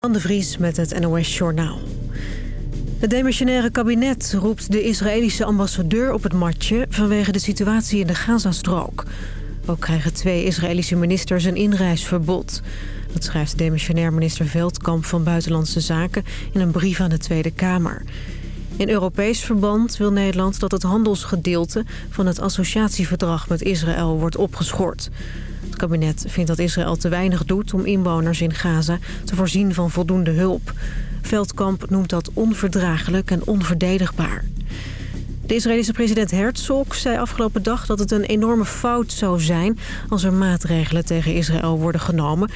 Van de Vries met het NOS Journaal. Het demissionaire kabinet roept de Israëlische ambassadeur op het matje... vanwege de situatie in de Gazastrook. Ook krijgen twee Israëlische ministers een inreisverbod. Dat schrijft demissionair minister Veldkamp van Buitenlandse Zaken... in een brief aan de Tweede Kamer. In Europees verband wil Nederland dat het handelsgedeelte... van het associatieverdrag met Israël wordt opgeschort kabinet vindt dat Israël te weinig doet om inwoners in Gaza te voorzien van voldoende hulp. Veldkamp noemt dat onverdraaglijk en onverdedigbaar. De Israëlische president Herzog zei afgelopen dag dat het een enorme fout zou zijn... als er maatregelen tegen Israël worden genomen.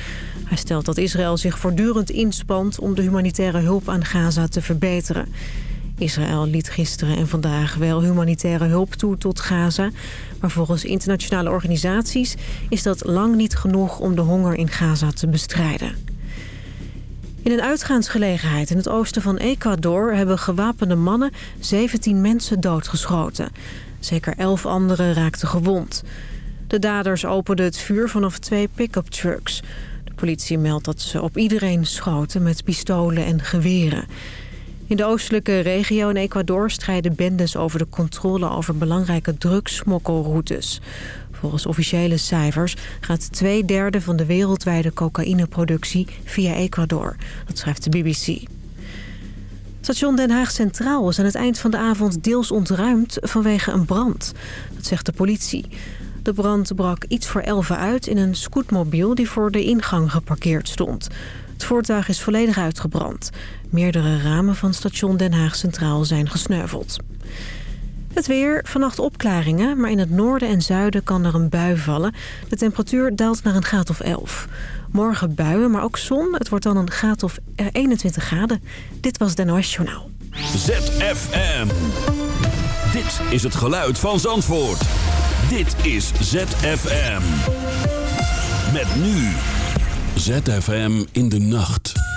Hij stelt dat Israël zich voortdurend inspant om de humanitaire hulp aan Gaza te verbeteren. Israël liet gisteren en vandaag wel humanitaire hulp toe tot Gaza. Maar volgens internationale organisaties is dat lang niet genoeg om de honger in Gaza te bestrijden. In een uitgaansgelegenheid in het oosten van Ecuador hebben gewapende mannen 17 mensen doodgeschoten. Zeker 11 anderen raakten gewond. De daders openden het vuur vanaf twee pick-up trucks. De politie meldt dat ze op iedereen schoten met pistolen en geweren. In de oostelijke regio in Ecuador strijden bendes over de controle over belangrijke drugsmokkelroutes. Volgens officiële cijfers gaat twee derde van de wereldwijde cocaïneproductie via Ecuador. Dat schrijft de BBC. Station Den Haag Centraal is aan het eind van de avond deels ontruimd vanwege een brand. Dat zegt de politie. De brand brak iets voor elf uit in een scootmobiel die voor de ingang geparkeerd stond. Het voertuig is volledig uitgebrand. Meerdere ramen van station Den Haag Centraal zijn gesneuveld. Het weer, vannacht opklaringen, maar in het noorden en zuiden kan er een bui vallen. De temperatuur daalt naar een graad of 11. Morgen buien, maar ook zon. Het wordt dan een graad of 21 graden. Dit was Den NOS Journaal. ZFM. Dit is het geluid van Zandvoort. Dit is ZFM. Met nu. ZFM in de nacht.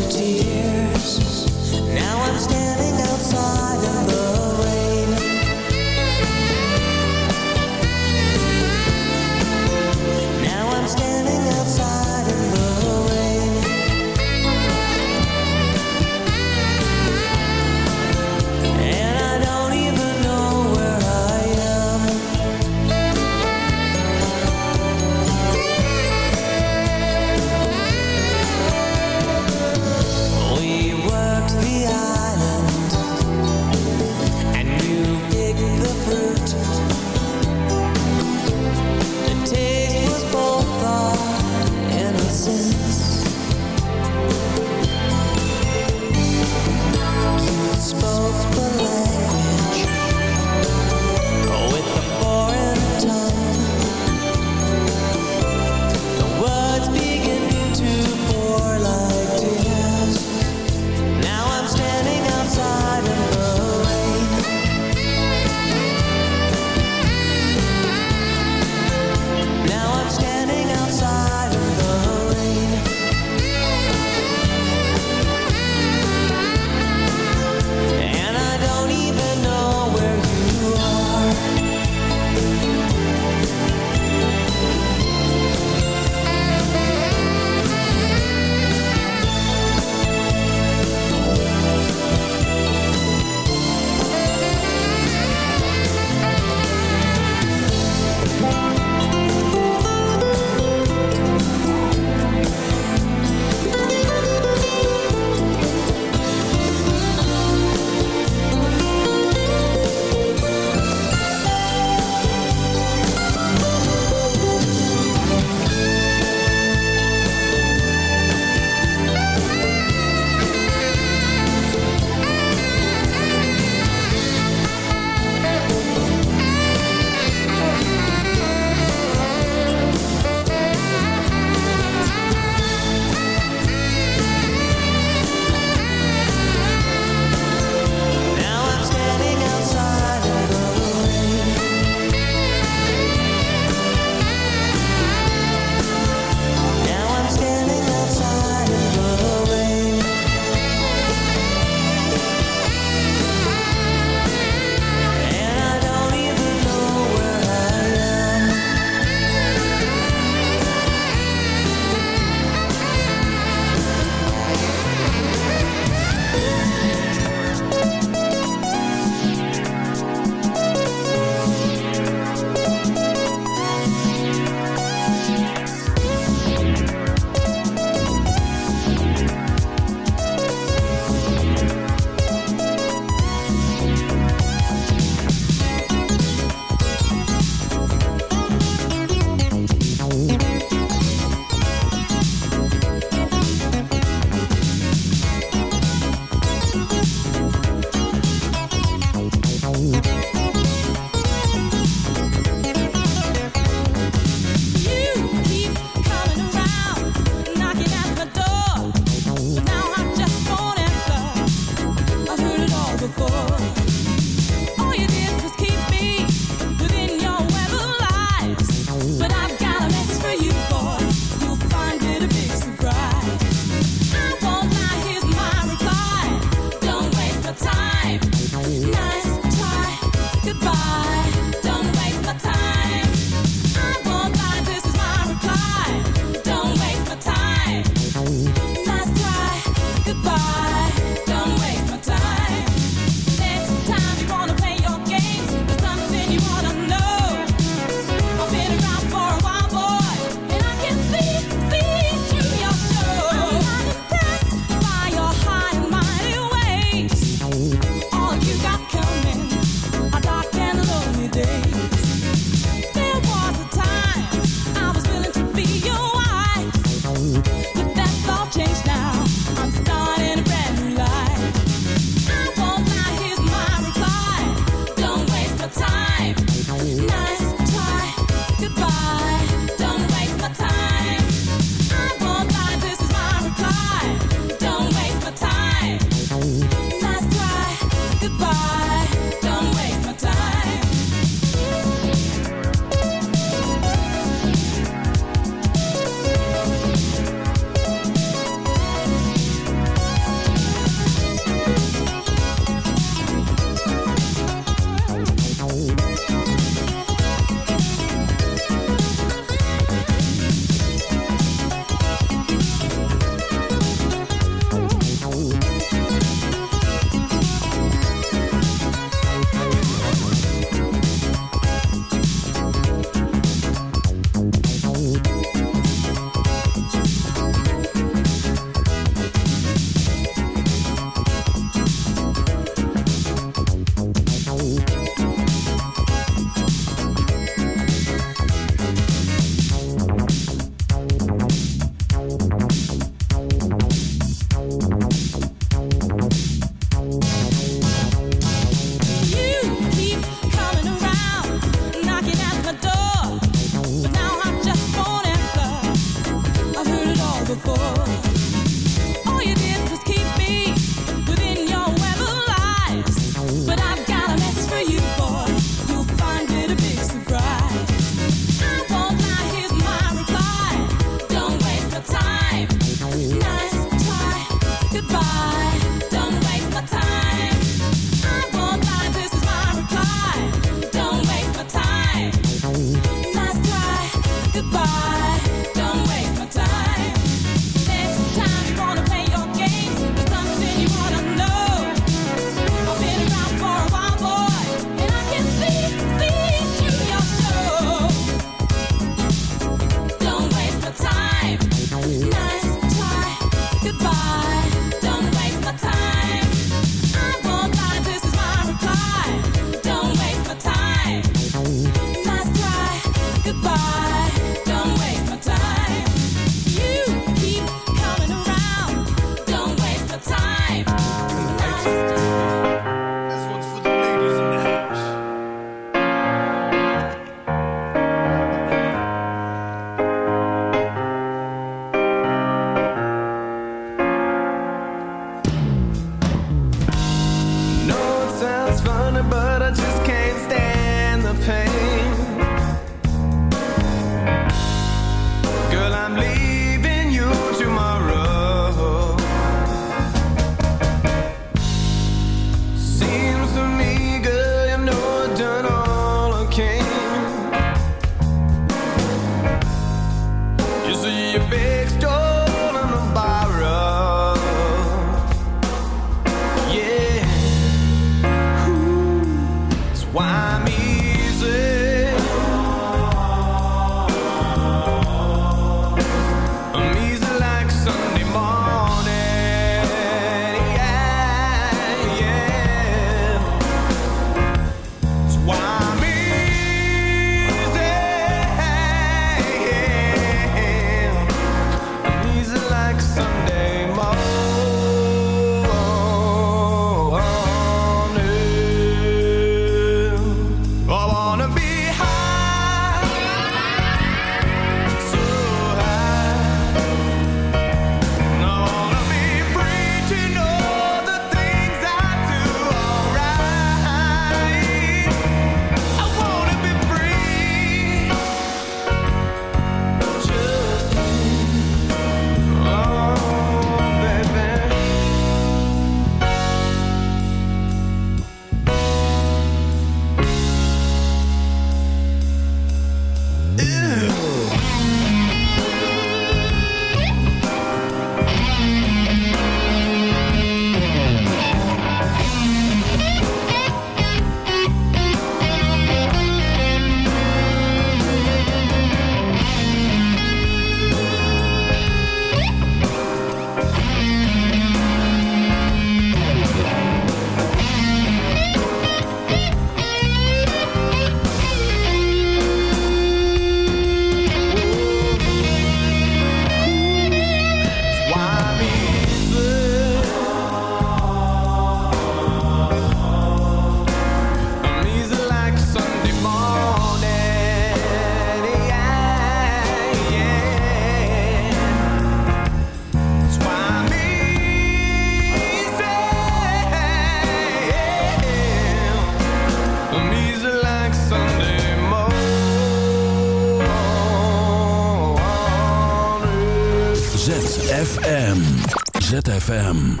ZFM.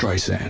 Streisand.